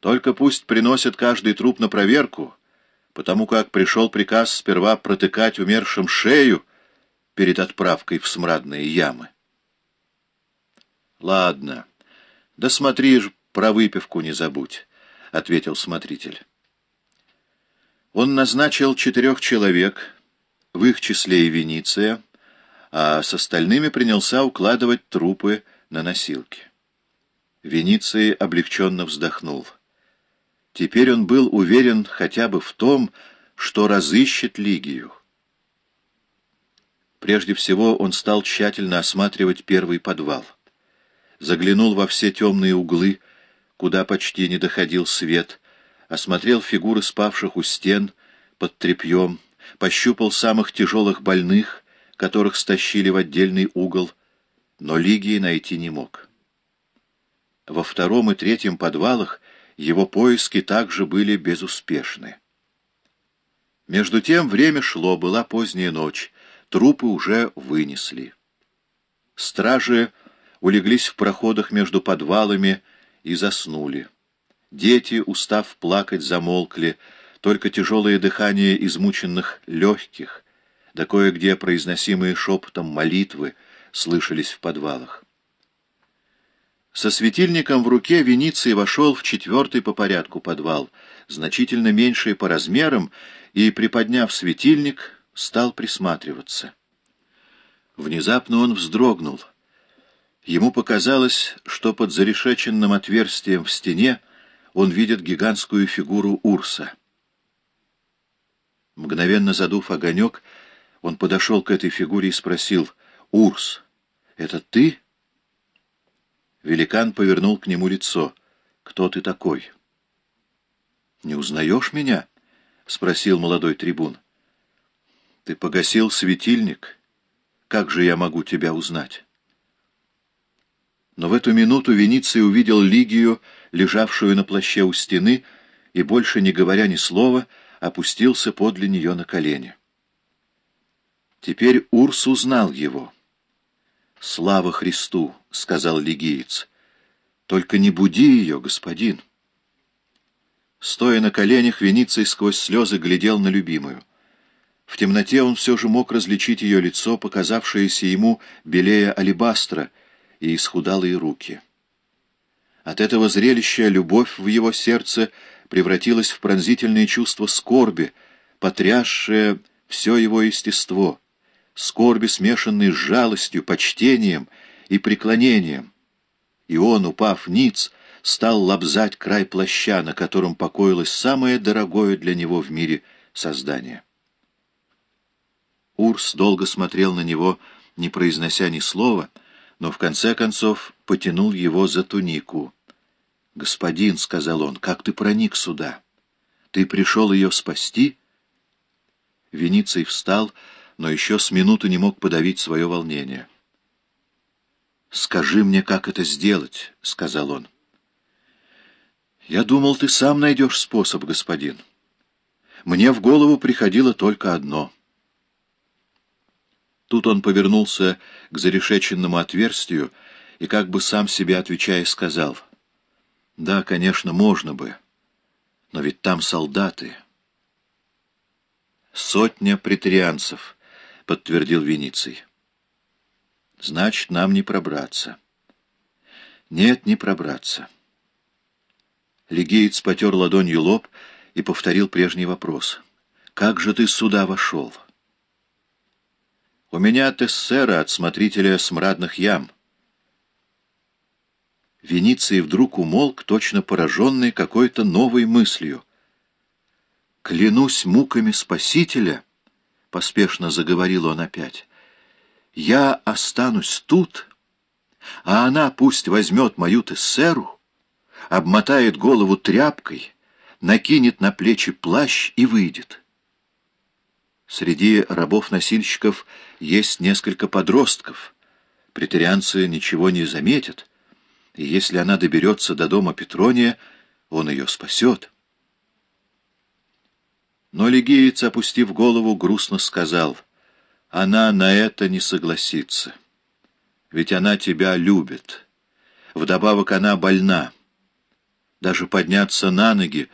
Только пусть приносят каждый труп на проверку, потому как пришел приказ сперва протыкать умершим шею перед отправкой в смрадные ямы. Ладно, да смотри ж, про выпивку не забудь, — ответил смотритель. Он назначил четырех человек, в их числе и Вениция, а с остальными принялся укладывать трупы на носилки. Вениций облегченно вздохнул. Теперь он был уверен хотя бы в том, что разыщет Лигию. Прежде всего он стал тщательно осматривать первый подвал. Заглянул во все темные углы, куда почти не доходил свет, осмотрел фигуры спавших у стен под тряпьем, пощупал самых тяжелых больных, которых стащили в отдельный угол, но Лигии найти не мог. Во втором и третьем подвалах его поиски также были безуспешны. Между тем время шло, была поздняя ночь, трупы уже вынесли. Стражи улеглись в проходах между подвалами и заснули. Дети, устав плакать, замолкли, только тяжелое дыхание измученных легких, да кое-где произносимые шепотом молитвы слышались в подвалах. Со светильником в руке Вениций вошел в четвертый по порядку подвал, значительно меньший по размерам, и, приподняв светильник, стал присматриваться. Внезапно он вздрогнул. Ему показалось, что под зарешеченным отверстием в стене он видит гигантскую фигуру Урса. Мгновенно задув огонек, он подошел к этой фигуре и спросил, «Урс, это ты?» Великан повернул к нему лицо. «Кто ты такой?» «Не узнаешь меня?» — спросил молодой трибун. «Ты погасил светильник. Как же я могу тебя узнать?» Но в эту минуту Вениций увидел Лигию, лежавшую на плаще у стены, и, больше не говоря ни слова, опустился подле нее на колени. Теперь Урс узнал его. «Слава Христу!» — сказал лигиец. «Только не буди ее, господин!» Стоя на коленях, Вениций сквозь слезы глядел на любимую. В темноте он все же мог различить ее лицо, показавшееся ему белее алебастра, и исхудалые руки. От этого зрелища любовь в его сердце превратилась в пронзительное чувство скорби, потрясшее все его естество, скорби, смешанной с жалостью, почтением и преклонением. И он, упав ниц, стал лобзать край плаща, на котором покоилось самое дорогое для него в мире создание. Урс долго смотрел на него, не произнося ни слова, но в конце концов потянул его за тунику. «Господин», — сказал он, — «как ты проник сюда? Ты пришел ее спасти?» Вениций встал, но еще с минуту не мог подавить свое волнение. «Скажи мне, как это сделать», — сказал он. «Я думал, ты сам найдешь способ, господин. Мне в голову приходило только одно». Тут он повернулся к зарешеченному отверстию и, как бы сам себе отвечая, сказал, «Да, конечно, можно бы, но ведь там солдаты». «Сотня претарианцев», — подтвердил Вениций. «Значит, нам не пробраться». «Нет, не пробраться». Легиец потер ладонью лоб и повторил прежний вопрос. «Как же ты сюда вошел?» У меня тессера от смотрителя смрадных ям. Вениций вдруг умолк, точно пораженный какой-то новой мыслью. «Клянусь муками Спасителя», — поспешно заговорил он опять, — «я останусь тут, а она пусть возьмет мою тессеру, обмотает голову тряпкой, накинет на плечи плащ и выйдет». Среди рабов-носильщиков есть несколько подростков. Претерианцы ничего не заметят, и если она доберется до дома Петрония, он ее спасет. Но легиец, опустив голову, грустно сказал, «Она на это не согласится, ведь она тебя любит. Вдобавок она больна. даже подняться на ноги,